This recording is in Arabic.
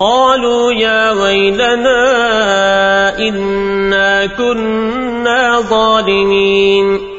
قالوا يا ويلنا إنا كنا ظالمين.